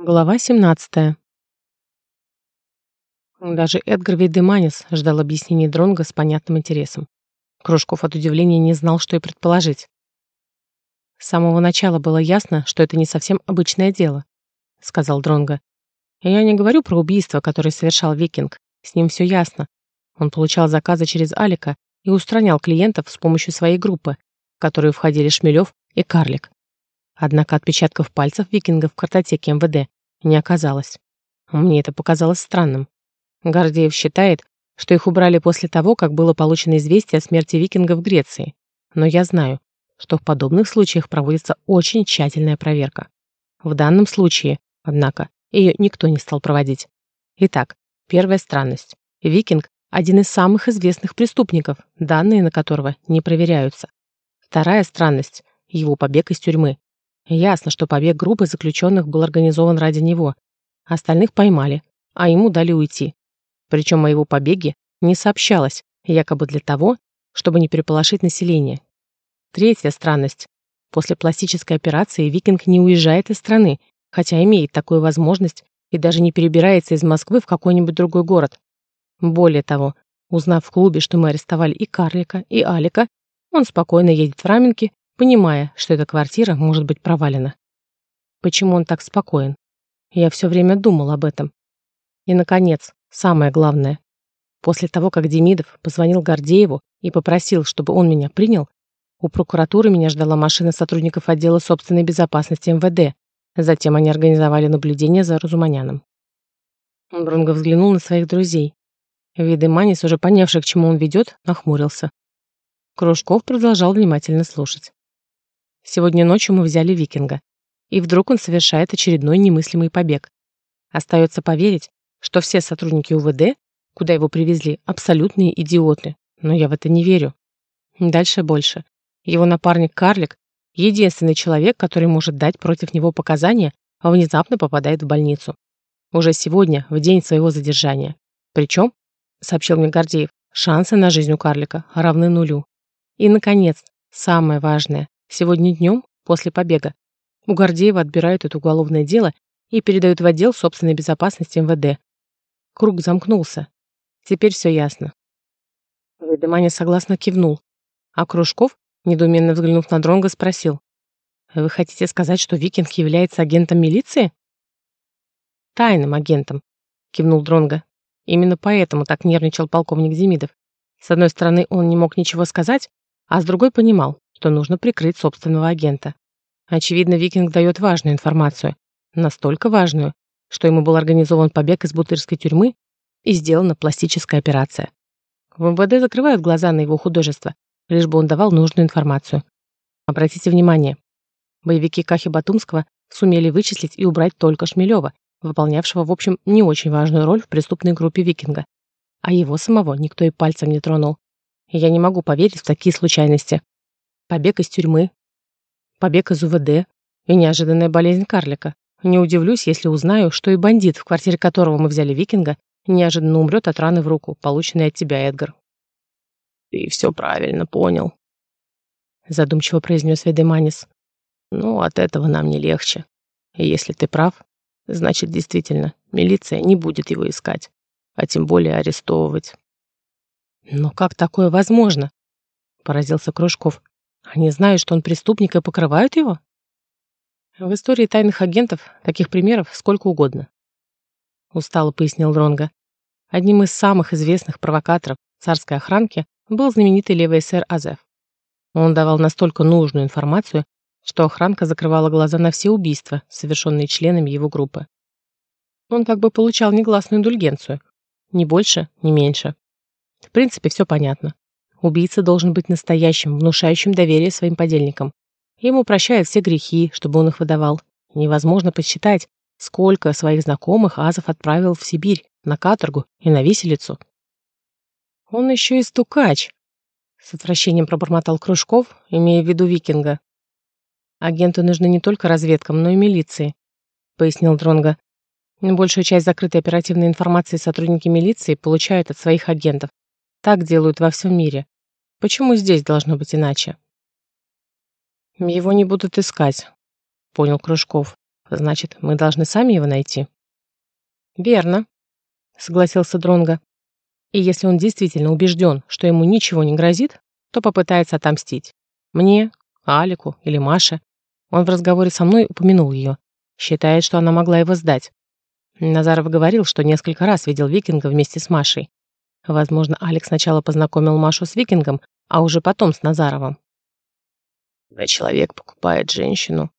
Глава 17. Даже Эдгар Вейдеманис ждал объяснений Дронга с понятным интересом. Кружков от удивления не знал, что и предположить. С самого начала было ясно, что это не совсем обычное дело, сказал Дронга. Я не говорю про убийство, которое совершал Викинг. С ним все ясно. Он получал заказы через Алика и устранял клиентов с помощью своей группы, в которую входили Шмелев и Карлик. Однако отпечатков пальцев викинга в картотеке МВД не оказалось. Мне это показалось странным. Гордеев считает, что их убрали после того, как было получено известие о смерти викинга в Греции. Но я знаю, что в подобных случаях проводится очень тщательная проверка. В данном случае, однако, ее никто не стал проводить. Итак, первая странность. Викинг – один из самых известных преступников, данные на которого не проверяются. Вторая странность – его побег из тюрьмы. Ясно, что побег группы заключенных был организован ради него. Остальных поймали, а ему дали уйти. Причем о его побеге не сообщалось, якобы для того, чтобы не переполошить население. Третья странность. После пластической операции Викинг не уезжает из страны, хотя имеет такую возможность и даже не перебирается из Москвы в какой-нибудь другой город. Более того, узнав в клубе, что мы арестовали и Карлика, и Алика, он спокойно едет в Раменки понимая, что эта квартира может быть провалена. Почему он так спокоен? Я все время думал об этом. И, наконец, самое главное. После того, как Демидов позвонил Гордееву и попросил, чтобы он меня принял, у прокуратуры меня ждала машина сотрудников отдела собственной безопасности МВД. Затем они организовали наблюдение за Разуманяном. Бронго взглянул на своих друзей. Виды Манис, уже понявший, к чему он ведет, нахмурился. Кружков продолжал внимательно слушать. Сегодня ночью мы взяли викинга. И вдруг он совершает очередной немыслимый побег. Остается поверить, что все сотрудники УВД, куда его привезли, абсолютные идиоты. Но я в это не верю. Дальше больше. Его напарник Карлик — единственный человек, который может дать против него показания, а внезапно попадает в больницу. Уже сегодня, в день своего задержания. Причем, сообщил мне Гордеев, шансы на жизнь у Карлика равны нулю. И, наконец, самое важное. Сегодня днем, после побега, у Гордеева отбирают это уголовное дело и передают в отдел собственной безопасности МВД. Круг замкнулся. Теперь все ясно. Ведоманя согласно кивнул, а Кружков, недоуменно взглянув на Дронга, спросил. «Вы хотите сказать, что Викинг является агентом милиции?» «Тайным агентом», — кивнул Дронга. Именно поэтому так нервничал полковник Демидов. С одной стороны, он не мог ничего сказать, а с другой понимал, что нужно прикрыть собственного агента. Очевидно, Викинг дает важную информацию. Настолько важную, что ему был организован побег из бутырской тюрьмы и сделана пластическая операция. В МВД закрывают глаза на его художество, лишь бы он давал нужную информацию. Обратите внимание, боевики Кахи Батумского сумели вычислить и убрать только Шмелева, выполнявшего, в общем, не очень важную роль в преступной группе Викинга. А его самого никто и пальцем не тронул. я не могу поверить в такие случайности побег из тюрьмы, побег из УВД и неожиданная болезнь карлика. Не удивлюсь, если узнаю, что и бандит, в квартире которого мы взяли викинга, неожиданно умрет от раны в руку, полученной от тебя, Эдгар. «Ты все правильно понял», — задумчиво произнес Ведеманис. «Ну, от этого нам не легче. И если ты прав, значит, действительно, милиция не будет его искать, а тем более арестовывать». «Но как такое возможно?» — поразился Кружков. Они знают, что он преступник и покрывают его? В истории тайных агентов таких примеров сколько угодно. Устало пояснил Дронга. Одним из самых известных провокаторов царской охранки был знаменитый левый эсер Азеф. Он давал настолько нужную информацию, что охранка закрывала глаза на все убийства, совершенные членами его группы. Он как бы получал негласную индульгенцию. Ни больше, ни меньше. В принципе, все понятно. Убийца должен быть настоящим, внушающим доверие своим подельникам. Ему прощают все грехи, чтобы он их выдавал. Невозможно посчитать, сколько своих знакомых Азов отправил в Сибирь, на каторгу и на виселицу. Он еще и стукач, с отвращением пробормотал Кружков, имея в виду викинга. Агенты нужны не только разведкам, но и милиции, пояснил Дронга. Большую часть закрытой оперативной информации сотрудники милиции получают от своих агентов. Так делают во всем мире. Почему здесь должно быть иначе? Его не будут искать, понял Кружков. Значит, мы должны сами его найти. Верно, согласился Дронга. И если он действительно убежден, что ему ничего не грозит, то попытается отомстить. Мне, Алику или Маше. Он в разговоре со мной упомянул ее. Считает, что она могла его сдать. Назаров говорил, что несколько раз видел Викинга вместе с Машей. Возможно, Алекс сначала познакомил Машу с Викингом, а уже потом с Назаровым. Когда человек покупает женщину,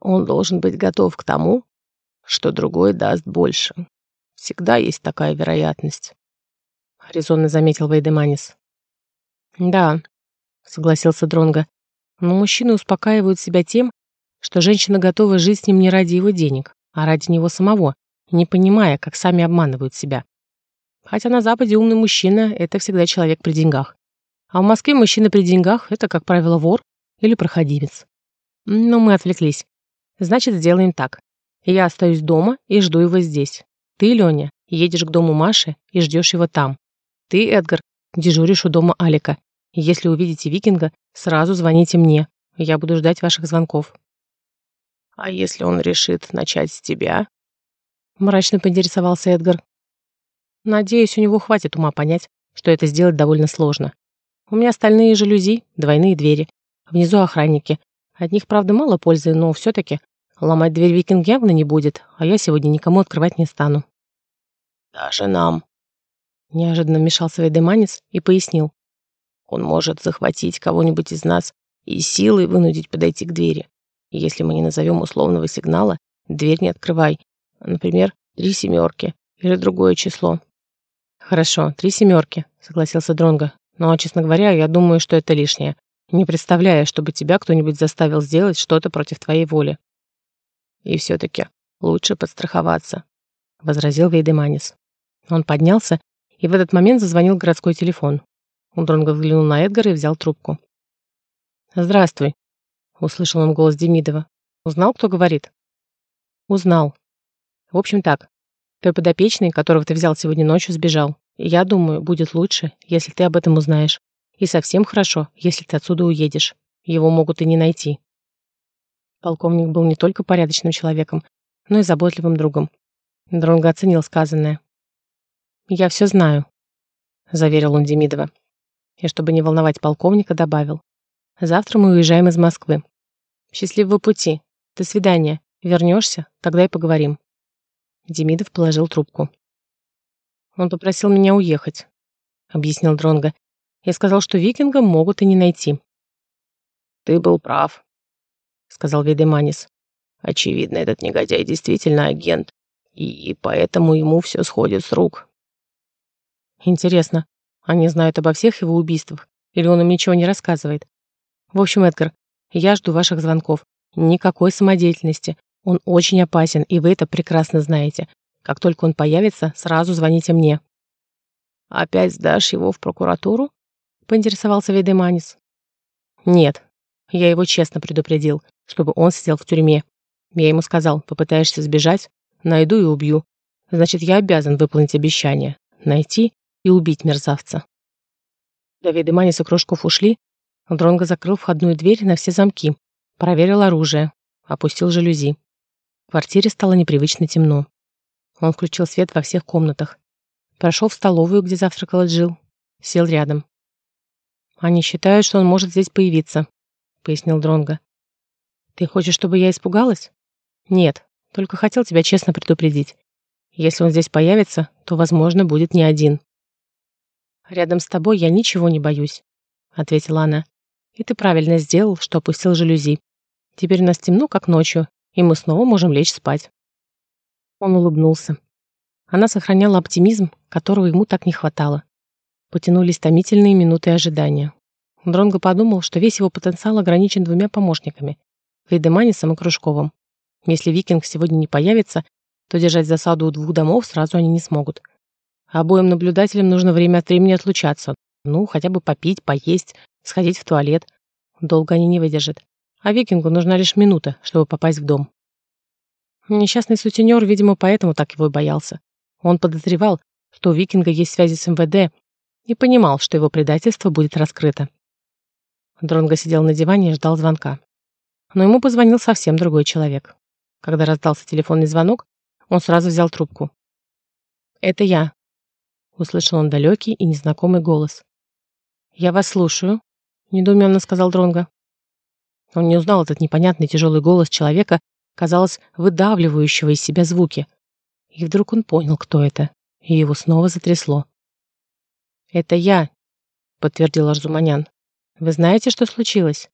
он должен быть готов к тому, что другой даст больше. Всегда есть такая вероятность. Резонно заметил Вейдеманис. Да, согласился Дронга. Но мужчины успокаивают себя тем, что женщина готова жить с ним не ради его денег, а ради него самого, не понимая, как сами обманывают себя. Хотя на Западе умный мужчина – это всегда человек при деньгах. А в Москве мужчина при деньгах – это, как правило, вор или проходимец. Но мы отвлеклись. Значит, сделаем так. Я остаюсь дома и жду его здесь. Ты, Леня, едешь к дому Маши и ждешь его там. Ты, Эдгар, дежуришь у дома Алика. Если увидите викинга, сразу звоните мне. Я буду ждать ваших звонков. А если он решит начать с тебя? Мрачно поинтересовался Эдгар. Надеюсь, у него хватит ума понять, что это сделать довольно сложно. У меня стальные жалюзи, двойные двери. Внизу охранники. От них, правда, мало пользы, но все-таки ломать дверь викинг явно не будет, а я сегодня никому открывать не стану. Даже нам. Неожиданно вмешался Вейдеманец и пояснил. Он может захватить кого-нибудь из нас и силой вынудить подойти к двери. Если мы не назовем условного сигнала, дверь не открывай. Например, три семерки или другое число. Хорошо, три семерки, согласился Дронго. Но, честно говоря, я думаю, что это лишнее. Не представляю, чтобы тебя кто-нибудь заставил сделать что-то против твоей воли. И все-таки лучше подстраховаться, возразил Вейдеманис. Он поднялся, и в этот момент зазвонил городской телефон. Дронго взглянул на Эдгара и взял трубку. «Здравствуй», — услышал он голос Демидова. «Узнал, кто говорит?» «Узнал. В общем так, твой подопечный, которого ты взял сегодня ночью, сбежал. Я думаю, будет лучше, если ты об этом узнаешь. И совсем хорошо, если ты отсюда уедешь. Его могут и не найти. Полковник был не только порядочным человеком, но и заботливым другом. Дронго оценил сказанное. «Я все знаю», — заверил он Демидова. И чтобы не волновать полковника, добавил. «Завтра мы уезжаем из Москвы. Счастливого пути. До свидания. Вернешься, тогда и поговорим». Демидов положил трубку. Он попросил меня уехать, объяснил Дронга. Я сказал, что викинга могут и не найти. Ты был прав, сказал Ведеманис. Очевидно, этот негодяй действительно агент, и поэтому ему все сходит с рук. Интересно, они знают обо всех его убийствах, или он им ничего не рассказывает? В общем, Эдгар, я жду ваших звонков. Никакой самодеятельности. Он очень опасен, и вы это прекрасно знаете. Как только он появится, сразу звоните мне». «Опять сдашь его в прокуратуру?» — поинтересовался Вейдеманис. «Нет, я его честно предупредил, чтобы он сидел в тюрьме. Я ему сказал, попытаешься сбежать, найду и убью. Значит, я обязан выполнить обещание, найти и убить мерзавца». До Вейдеманис и Крошков ушли, Дронго закрыл входную дверь на все замки, проверил оружие, опустил жалюзи. В квартире стало непривычно темно. Он включил свет во всех комнатах. Прошел в столовую, где завтракал Джил. Сел рядом. «Они считают, что он может здесь появиться», — пояснил Дронго. «Ты хочешь, чтобы я испугалась?» «Нет, только хотел тебя честно предупредить. Если он здесь появится, то, возможно, будет не один». «Рядом с тобой я ничего не боюсь», — ответила она. «И ты правильно сделал, что опустил жалюзи. Теперь у нас темно, как ночью, и мы снова можем лечь спать». Он улыбнулся. Она сохраняла оптимизм, которого ему так не хватало. Потянулись томительные минуты ожидания. Дронго подумал, что весь его потенциал ограничен двумя помощниками – Вейдеманисом и Кружковым. Если Викинг сегодня не появится, то держать засаду у двух домов сразу они не смогут. Обоим наблюдателям нужно время от времени отлучаться. Ну, хотя бы попить, поесть, сходить в туалет. Долго они не выдержат. А Викингу нужна лишь минута, чтобы попасть в дом. Несчастный сутенер, видимо, поэтому так его и боялся. Он подозревал, что у викинга есть связи с МВД, и понимал, что его предательство будет раскрыто. Дронго сидел на диване и ждал звонка. Но ему позвонил совсем другой человек. Когда раздался телефонный звонок, он сразу взял трубку. «Это я», — услышал он далекий и незнакомый голос. «Я вас слушаю», — недоуменно сказал Дронго. Он не узнал этот непонятный тяжелый голос человека, казалось, выдавливающего из себя звуки. И вдруг он понял, кто это, и его снова затрясло. «Это я», — подтвердил Арзуманян. «Вы знаете, что случилось?»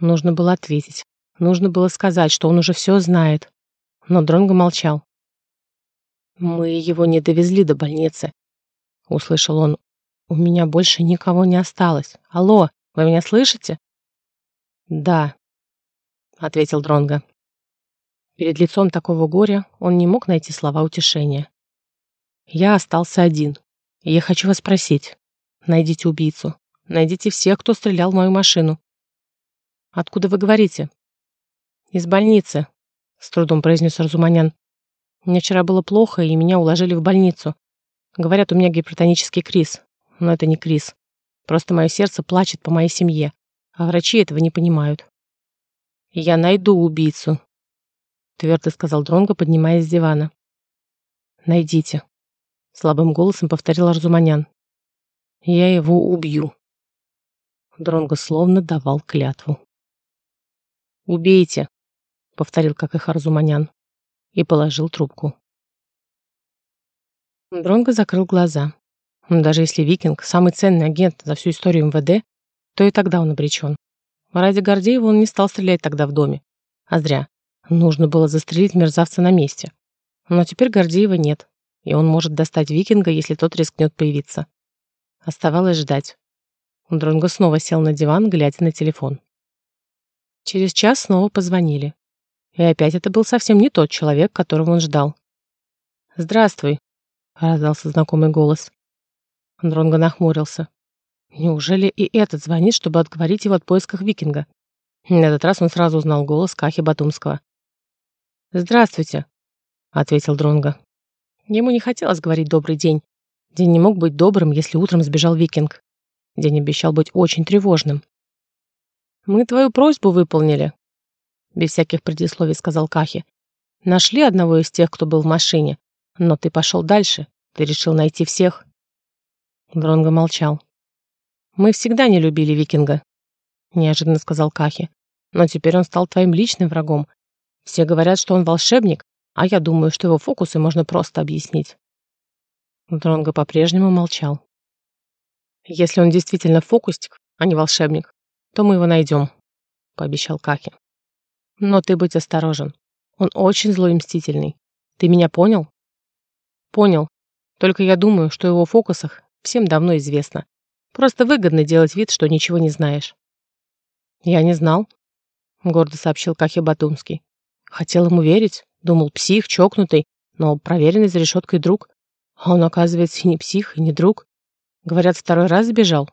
Нужно было ответить. Нужно было сказать, что он уже все знает. Но Дронго молчал. «Мы его не довезли до больницы», — услышал он. «У меня больше никого не осталось. Алло, вы меня слышите?» «Да», — ответил Дронго. Перед лицом такого горя он не мог найти слова утешения. «Я остался один. И я хочу вас спросить. Найдите убийцу. Найдите всех, кто стрелял в мою машину. Откуда вы говорите? Из больницы, с трудом произнес Разуманян. Мне вчера было плохо, и меня уложили в больницу. Говорят, у меня гипертонический криз. Но это не криз. Просто мое сердце плачет по моей семье, а врачи этого не понимают. Я найду убийцу, твердо сказал Дронго, поднимаясь с дивана. Найдите, слабым голосом повторил Арзуманян. Я его убью. Дронго словно давал клятву. «Убейте», — повторил как и Харзуманян, и положил трубку. Дронго закрыл глаза. Даже если Викинг — самый ценный агент за всю историю МВД, то и тогда он обречен. Ради Гордеева он не стал стрелять тогда в доме. А зря. Нужно было застрелить мерзавца на месте. Но теперь Гордеева нет, и он может достать Викинга, если тот рискнет появиться. Оставалось ждать. Дронго снова сел на диван, глядя на телефон. Через час снова позвонили. И опять это был совсем не тот человек, которого он ждал. «Здравствуй», — раздался знакомый голос. Дронго нахмурился. Неужели и этот звонит, чтобы отговорить его от поисках викинга? На этот раз он сразу узнал голос Кахи Батумского. «Здравствуйте», — ответил Дронго. Ему не хотелось говорить «добрый день», День не мог быть добрым, если утром сбежал викинг. День обещал быть очень тревожным. «Мы твою просьбу выполнили», — без всяких предисловий сказал Кахи. «Нашли одного из тех, кто был в машине, но ты пошел дальше. Ты решил найти всех». Дронго молчал. «Мы всегда не любили викинга», — неожиданно сказал Кахи. «Но теперь он стал твоим личным врагом. Все говорят, что он волшебник, а я думаю, что его фокусы можно просто объяснить. Дронго по-прежнему молчал. «Если он действительно фокусник, а не волшебник, то мы его найдем», — пообещал Каки. «Но ты будь осторожен. Он очень злой и мстительный. Ты меня понял?» «Понял. Только я думаю, что его фокусах всем давно известно. Просто выгодно делать вид, что ничего не знаешь». «Я не знал», — гордо сообщил Кахи Батумский. Хотел ему верить, думал, псих, чокнутый, но проверенный за решеткой друг. А он, оказывается, и не псих, и не друг. Говорят, второй раз сбежал.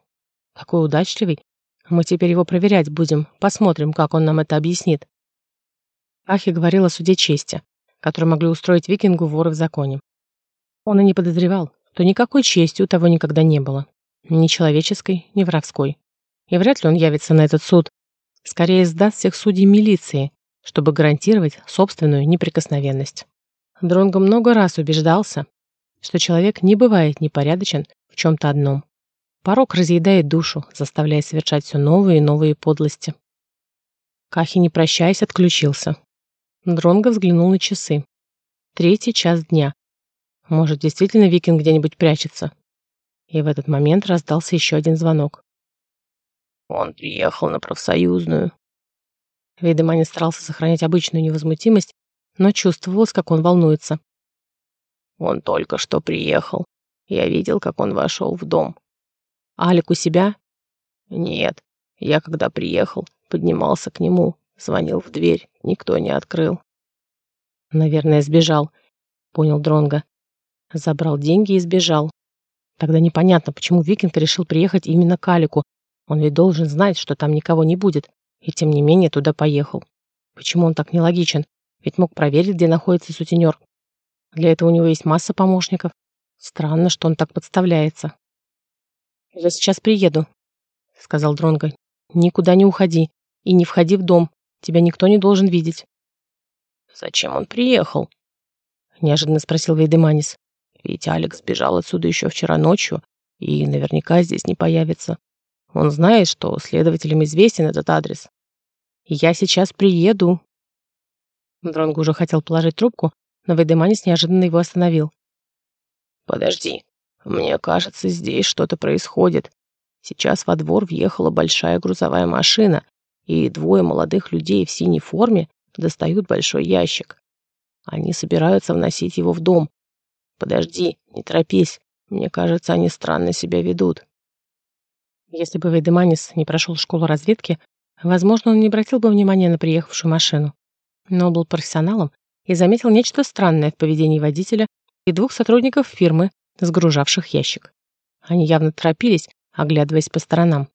Какой удачливый. Мы теперь его проверять будем. Посмотрим, как он нам это объяснит. Ахи говорил о суде чести, который могли устроить викингу воры в законе. Он и не подозревал, что никакой чести у того никогда не было. Ни человеческой, ни воровской. И вряд ли он явится на этот суд. Скорее сдаст всех судей милиции, чтобы гарантировать собственную неприкосновенность. Дронго много раз убеждался, что человек не бывает непорядочен в чем-то одном. Порог разъедает душу, заставляя совершать все новые и новые подлости. Кахи, не прощаясь, отключился. Дронго взглянул на часы. Третий час дня. Может, действительно викинг где-нибудь прячется? И в этот момент раздался еще один звонок. Он приехал на профсоюзную. Не старался сохранять обычную невозмутимость, но чувствовалось, как он волнуется. Он только что приехал. Я видел, как он вошел в дом. Алик у себя? Нет. Я, когда приехал, поднимался к нему, звонил в дверь. Никто не открыл. Наверное, сбежал, понял Дронга. Забрал деньги и сбежал. Тогда непонятно, почему Викинг решил приехать именно к Алику. Он ведь должен знать, что там никого не будет, и тем не менее туда поехал. Почему он так нелогичен? Ведь мог проверить, где находится сутенер. Для этого у него есть масса помощников. Странно, что он так подставляется. «Я сейчас приеду», — сказал Дронго. «Никуда не уходи и не входи в дом. Тебя никто не должен видеть». Зачем он приехал? Неожиданно спросил Вейдеманис. Ведь Алекс сбежал отсюда еще вчера ночью и наверняка здесь не появится. Он знает, что следователям известен этот адрес. Я сейчас приеду. Дронго уже хотел положить трубку, но Вейдеманис неожиданно его остановил. Подожди. Мне кажется, здесь что-то происходит. Сейчас во двор въехала большая грузовая машина, и двое молодых людей в синей форме достают большой ящик. Они собираются вносить его в дом. Подожди, не торопись. Мне кажется, они странно себя ведут. Если бы Вейдеманис не прошел школу разведки, возможно, он не обратил бы внимания на приехавшую машину. Но был профессионалом и заметил нечто странное в поведении водителя и двух сотрудников фирмы, сгружавших ящик. Они явно торопились, оглядываясь по сторонам.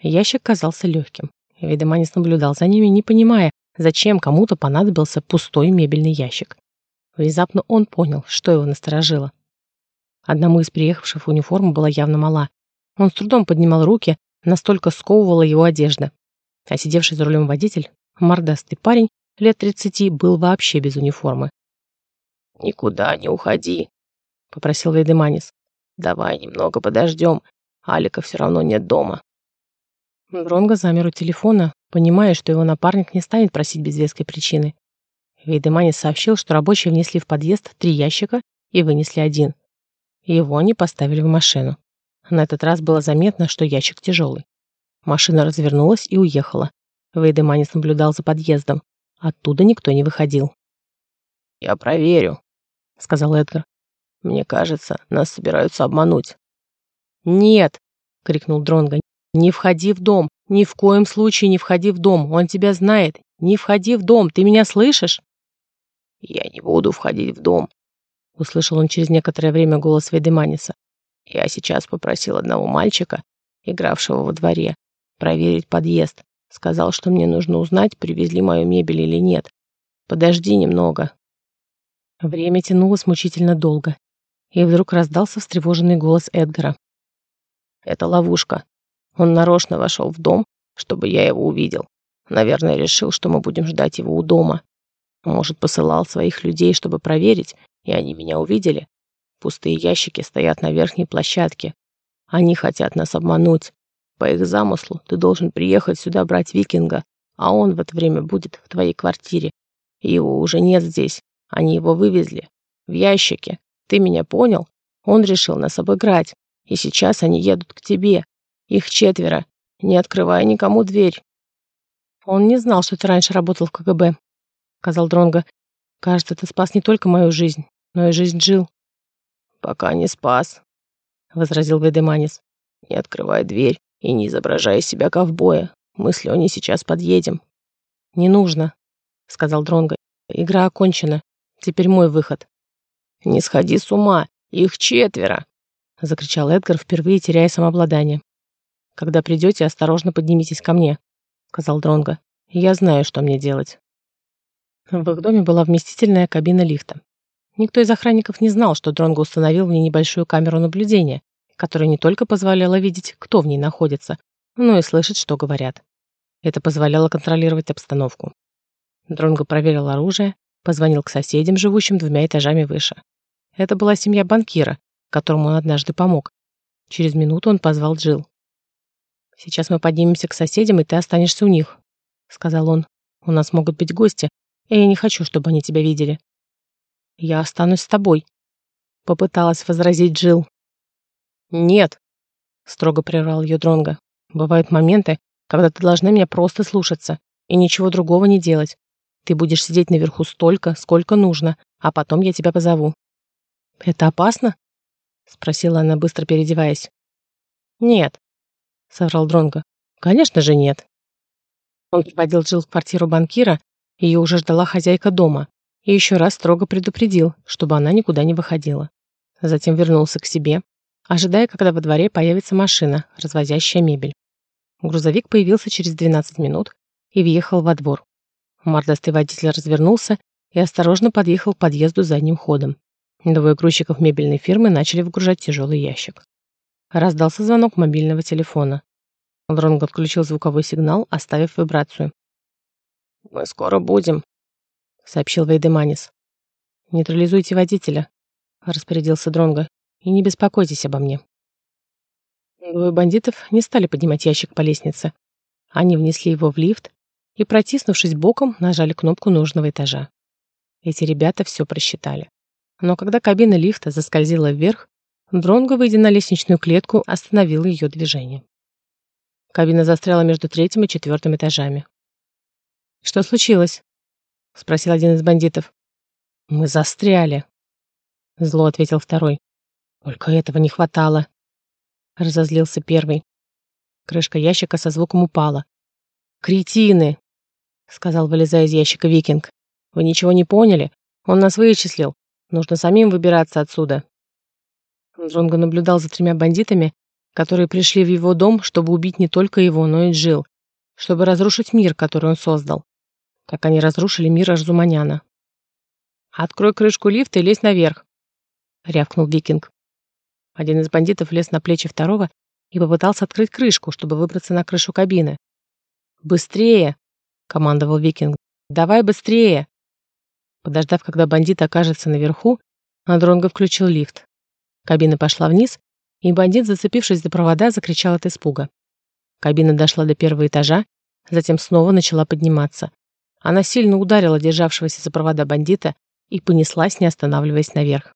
Ящик казался легким. Вейдеманис наблюдал за ними, не понимая, зачем кому-то понадобился пустой мебельный ящик. Внезапно он понял, что его насторожило. Одному из приехавших в униформу была явно мала. Он с трудом поднимал руки, настолько сковывала его одежда. А сидевший за рулем водитель, мордастый парень, лет тридцати, был вообще без униформы. «Никуда не уходи», — попросил Вейдеманис. «Давай немного подождем. Алика все равно нет дома». Дронго замер у телефона, понимая, что его напарник не станет просить без веской причины. Вейдеманис сообщил, что рабочие внесли в подъезд три ящика и вынесли один. Его они поставили в машину. На этот раз было заметно, что ящик тяжелый. Машина развернулась и уехала. Вейдеманис наблюдал за подъездом. Оттуда никто не выходил. «Я проверю», — сказал Эдгар. «Мне кажется, нас собираются обмануть». «Нет!» — крикнул Дронго. «Не входи в дом! Ни в коем случае не входи в дом! Он тебя знает! Не входи в дом! Ты меня слышишь?» «Я не буду входить в дом», — услышал он через некоторое время голос Ведеманиса. «Я сейчас попросил одного мальчика, игравшего во дворе, проверить подъезд. Сказал, что мне нужно узнать, привезли мою мебель или нет. Подожди немного». Время тянулось мучительно долго, и вдруг раздался встревоженный голос Эдгара. «Это ловушка. Он нарочно вошел в дом, чтобы я его увидел. Наверное, решил, что мы будем ждать его у дома. Может, посылал своих людей, чтобы проверить, и они меня увидели. Пустые ящики стоят на верхней площадке. Они хотят нас обмануть. По их замыслу ты должен приехать сюда брать викинга, а он в это время будет в твоей квартире. его уже нет здесь. Они его вывезли. В ящике. Ты меня понял? Он решил нас обыграть. И сейчас они едут к тебе. Их четверо. Не открывай никому дверь. Он не знал, что ты раньше работал в КГБ. — сказал Дронго. «Кажется, ты спас не только мою жизнь, но и жизнь Джил. «Пока не спас», — возразил Ведеманис. «Не открывай дверь и не изображай из себя ковбоя. Мы с Леней сейчас подъедем». «Не нужно», — сказал Дронго. «Игра окончена. Теперь мой выход». «Не сходи с ума! Их четверо!» — закричал Эдгар, впервые теряя самообладание. «Когда придете, осторожно поднимитесь ко мне», — сказал Дронго. «Я знаю, что мне делать». В их доме была вместительная кабина лифта. Никто из охранников не знал, что Дронго установил в ней небольшую камеру наблюдения, которая не только позволяла видеть, кто в ней находится, но и слышать, что говорят. Это позволяло контролировать обстановку. Дронго проверил оружие, позвонил к соседям, живущим двумя этажами выше. Это была семья банкира, которому он однажды помог. Через минуту он позвал Джил. «Сейчас мы поднимемся к соседям, и ты останешься у них», — сказал он. «У нас могут быть гости, я не хочу, чтобы они тебя видели. Я останусь с тобой, попыталась возразить Джил. Нет, строго прервал ее Дронга. Бывают моменты, когда ты должна меня просто слушаться и ничего другого не делать. Ты будешь сидеть наверху столько, сколько нужно, а потом я тебя позову. Это опасно? спросила она, быстро переодеваясь. Нет, соврал Дронга. Конечно же нет. Он приводил Джил в квартиру банкира ее уже ждала хозяйка дома и еще раз строго предупредил, чтобы она никуда не выходила. Затем вернулся к себе, ожидая, когда во дворе появится машина, развозящая мебель. Грузовик появился через 12 минут и въехал во двор. Мордастый водитель развернулся и осторожно подъехал к подъезду задним ходом. Двое грузчиков мебельной фирмы начали выгружать тяжелый ящик. Раздался звонок мобильного телефона. Дронго отключил звуковой сигнал, оставив вибрацию. «Мы скоро будем», — сообщил Вейдеманис. «Нейтрализуйте водителя», — распорядился Дронго, — «и не беспокойтесь обо мне». Двое бандитов не стали поднимать ящик по лестнице. Они внесли его в лифт и, протиснувшись боком, нажали кнопку нужного этажа. Эти ребята все просчитали. Но когда кабина лифта заскользила вверх, Дронго, выйдя на лестничную клетку, остановил ее движение. Кабина застряла между третьим и четвертым этажами. «Что случилось?» — спросил один из бандитов. «Мы застряли», — зло ответил второй. «Только этого не хватало», — разозлился первый. Крышка ящика со звуком упала. «Кретины!» — сказал, вылезая из ящика викинг. «Вы ничего не поняли? Он нас вычислил. Нужно самим выбираться отсюда». Дронго наблюдал за тремя бандитами, которые пришли в его дом, чтобы убить не только его, но и Джил, чтобы разрушить мир, который он создал. Как они разрушили мир Арзуманяна. «Открой крышку лифта и лезь наверх», — рявкнул Викинг. Один из бандитов лез на плечи второго и попытался открыть крышку, чтобы выбраться на крышу кабины. «Быстрее!» — командовал Викинг. «Давай быстрее!» Подождав, когда бандит окажется наверху, Дронго включил лифт. Кабина пошла вниз, и бандит, зацепившись за провода, закричал от испуга. Кабина дошла до первого этажа, затем снова начала подниматься. Она сильно ударила державшегося за провода бандита и понеслась, не останавливаясь наверх.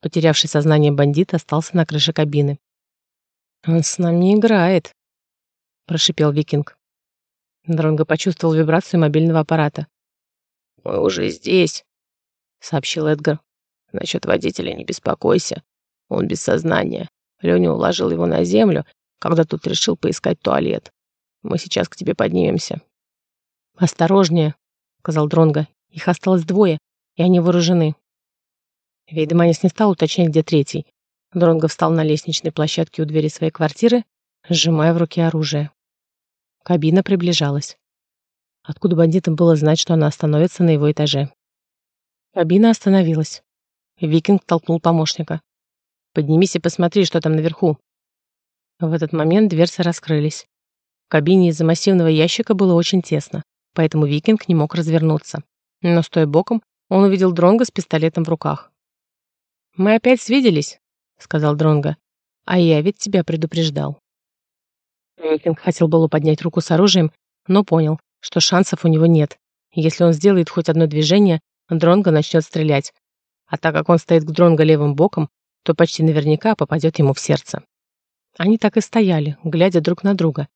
Потерявший сознание бандит остался на крыше кабины. «Он с нами играет», — прошипел викинг. Дронго почувствовал вибрацию мобильного аппарата. «Мы уже здесь», — сообщил Эдгар. «Насчет водителя не беспокойся. Он без сознания. Леня уложил его на землю, когда тут решил поискать туалет. Мы сейчас к тебе поднимемся». «Осторожнее», — сказал Дронго. «Их осталось двое, и они вооружены». Вейдеманис не стал уточнять, где третий. Дронго встал на лестничной площадке у двери своей квартиры, сжимая в руке оружие. Кабина приближалась. Откуда бандитам было знать, что она остановится на его этаже? Кабина остановилась. Викинг толкнул помощника. «Поднимись и посмотри, что там наверху». В этот момент дверцы раскрылись. В кабине из-за массивного ящика было очень тесно, поэтому Викинг не мог развернуться. Но, стоя боком, он увидел Дронга с пистолетом в руках. «Мы опять свиделись», — сказал Дронга. «А я ведь тебя предупреждал». Викинг хотел было поднять руку с оружием, но понял, что шансов у него нет. Если он сделает хоть одно движение, Дронго начнет стрелять. А так как он стоит к Дронго левым боком, то почти наверняка попадет ему в сердце. Они так и стояли, глядя друг на друга,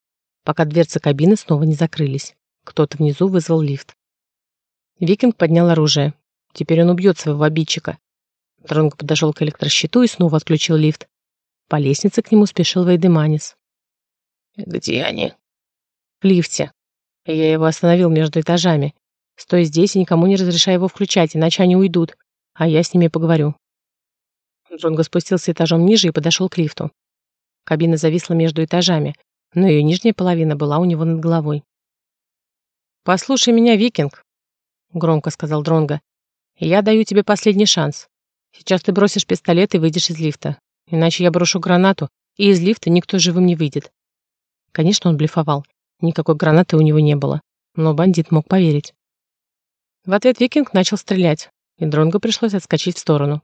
пока дверцы кабины снова не закрылись. Кто-то внизу вызвал лифт. Викинг поднял оружие. Теперь он убьет своего обидчика. Дронго подошел к электрощиту и снова отключил лифт. По лестнице к нему спешил Вейдеманис. «Где они?» «В лифте. Я его остановил между этажами. Стой здесь и никому не разрешай его включать, иначе они уйдут, а я с ними поговорю». Джонго спустился этажом ниже и подошел к лифту. Кабина зависла между этажами, но ее нижняя половина была у него над головой. «Послушай меня, Викинг», — громко сказал Дронго. «Я даю тебе последний шанс. Сейчас ты бросишь пистолет и выйдешь из лифта. Иначе я брошу гранату, и из лифта никто живым не выйдет. Конечно, он блефовал. Никакой гранаты у него не было. Но бандит мог поверить. В ответ викинг начал стрелять, и Дронго пришлось отскочить в сторону.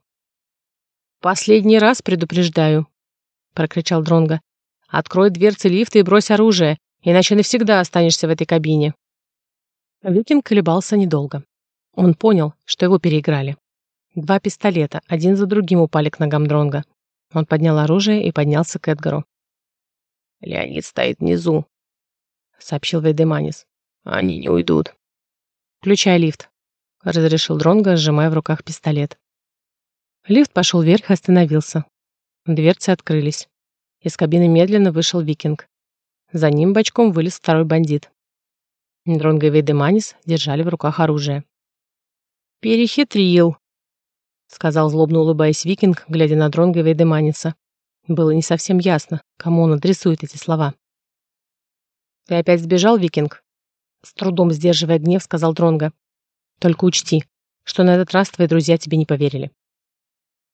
«Последний раз предупреждаю», — прокричал Дронго. «Открой дверцы лифта и брось оружие, иначе навсегда останешься в этой кабине». Викинг колебался недолго. Он понял, что его переиграли. Два пистолета, один за другим упали к ногам Дронга. Он поднял оружие и поднялся к Эдгару. «Леонид стоит внизу», — сообщил Вейдеманис. «Они не уйдут». «Включай лифт», — разрешил Дронго, сжимая в руках пистолет. Лифт пошел вверх и остановился. Дверцы открылись. Из кабины медленно вышел викинг. За ним бочком вылез второй бандит. Дронго и Вейдеманис держали в руках оружие. «Перехитрил», — сказал злобно улыбаясь викинг, глядя на Дронго и Вейдеманиса. Было не совсем ясно, кому он адресует эти слова. «Ты опять сбежал, викинг?» С трудом сдерживая гнев, сказал Дронго. «Только учти, что на этот раз твои друзья тебе не поверили.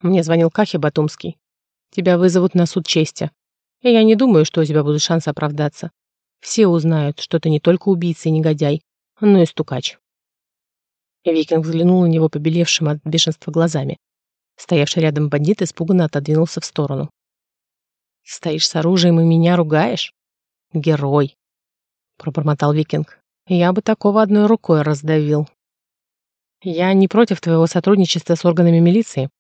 Мне звонил Кахи Батумский. Тебя вызовут на суд чести. И я не думаю, что у тебя будут шансы оправдаться. Все узнают, что ты не только убийца и негодяй, но и стукач. Викинг взглянул на него побелевшим от бешенства глазами. Стоявший рядом бандит испуганно отодвинулся в сторону. «Стоишь с оружием и меня ругаешь? Герой!» пробормотал Викинг. «Я бы такого одной рукой раздавил». «Я не против твоего сотрудничества с органами милиции»,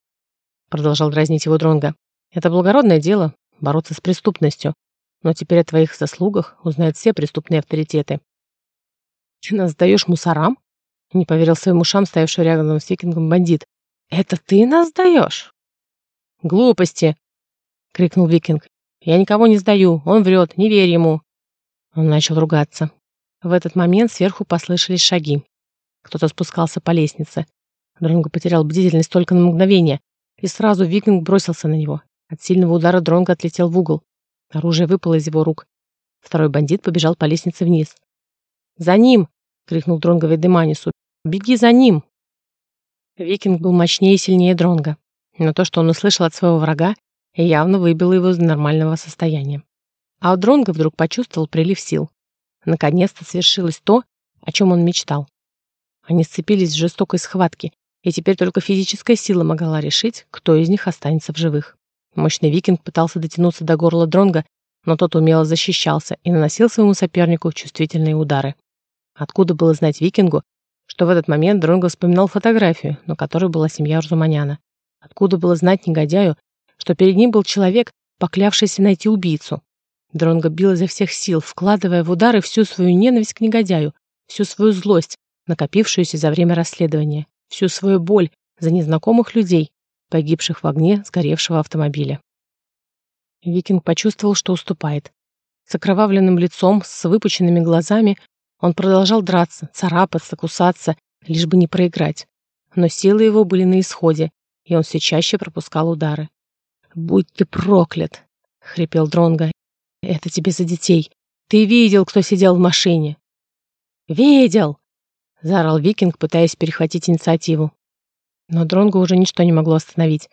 продолжал дразнить его Дронга. «Это благородное дело — бороться с преступностью, но теперь о твоих заслугах узнают все преступные авторитеты». «Ты нас сдаешь мусорам?» Не поверил своим ушам, стоявший рядом с Викингом бандит. «Это ты нас сдаешь?» «Глупости!» — крикнул Викинг. «Я никого не сдаю, он врет, не верь ему!» Он начал ругаться. В этот момент сверху послышались шаги. Кто-то спускался по лестнице. Дронго потерял бдительность только на мгновение, и сразу викинг бросился на него. От сильного удара Дронго отлетел в угол. Оружие выпало из его рук. Второй бандит побежал по лестнице вниз. «За ним!» — крикнул Дронго Ведеманису. «Беги за ним!» Викинг был мощнее и сильнее Дронга, но то, что он услышал от своего врага, явно выбило его из нормального состояния. А Дронга вдруг почувствовал прилив сил. Наконец-то свершилось то, о чем он мечтал. Они сцепились в жестокой схватке, и теперь только физическая сила могла решить, кто из них останется в живых. Мощный викинг пытался дотянуться до горла Дронга, но тот умело защищался и наносил своему сопернику чувствительные удары. Откуда было знать викингу, что в этот момент Дронго вспоминал фотографию, на которой была семья Урзуманяна? Откуда было знать негодяю, что перед ним был человек, поклявшийся найти убийцу? Дронго бил изо всех сил, вкладывая в удары всю свою ненависть к негодяю, всю свою злость, накопившуюся за время расследования, всю свою боль за незнакомых людей, погибших в огне сгоревшего автомобиля. Викинг почувствовал, что уступает. С окровавленным лицом, с выпученными глазами он продолжал драться, царапаться, кусаться, лишь бы не проиграть. Но силы его были на исходе, и он все чаще пропускал удары. «Будь ты проклят!» — хрипел Дронго, это тебе за детей. Ты видел, кто сидел в машине?» «Видел!» — заорал Викинг, пытаясь перехватить инициативу. Но Дронго уже ничто не могло остановить.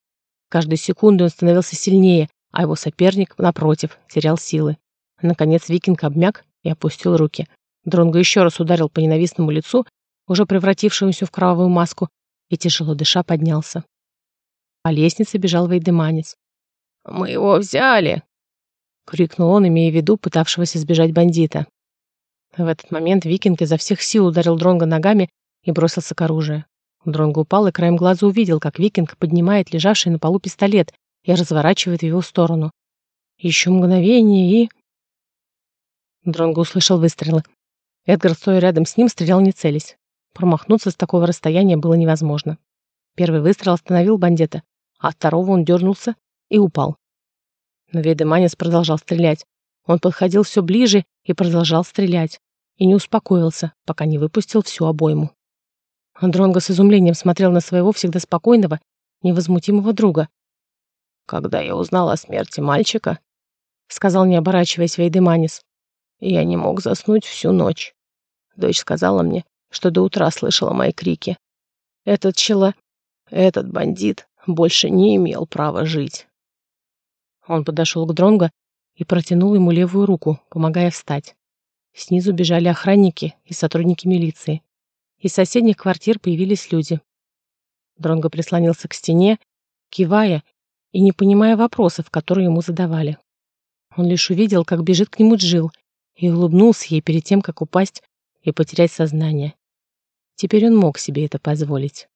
Каждой секунды он становился сильнее, а его соперник, напротив, терял силы. Наконец Викинг обмяк и опустил руки. Дронго еще раз ударил по ненавистному лицу, уже превратившемуся в кровавую маску, и тяжело дыша поднялся. По лестнице бежал Вейдеманец. «Мы его взяли!» крикнул он, имея в виду пытавшегося сбежать бандита. В этот момент викинг изо всех сил ударил Дронга ногами и бросился к оружию. Дронго упал и краем глаза увидел, как викинг поднимает лежавший на полу пистолет и разворачивает в его сторону. Еще мгновение и... Дронго услышал выстрелы. Эдгар, стоя рядом с ним, стрелял не целясь. Промахнуться с такого расстояния было невозможно. Первый выстрел остановил бандита, а второго он дернулся и упал. Но Ведеманец продолжал стрелять. Он подходил все ближе и продолжал стрелять. И не успокоился, пока не выпустил всю обойму. Дронго с изумлением смотрел на своего всегда спокойного, невозмутимого друга. «Когда я узнал о смерти мальчика», — сказал, не оборачиваясь Вейдеманис, — «я не мог заснуть всю ночь. Дочь сказала мне, что до утра слышала мои крики. Этот чела, этот бандит больше не имел права жить». Он подошел к Дронго и протянул ему левую руку, помогая встать. Снизу бежали охранники и сотрудники милиции. Из соседних квартир появились люди. Дронго прислонился к стене, кивая и не понимая вопросов, которые ему задавали. Он лишь увидел, как бежит к нему Джил, и улыбнулся ей перед тем, как упасть и потерять сознание. Теперь он мог себе это позволить.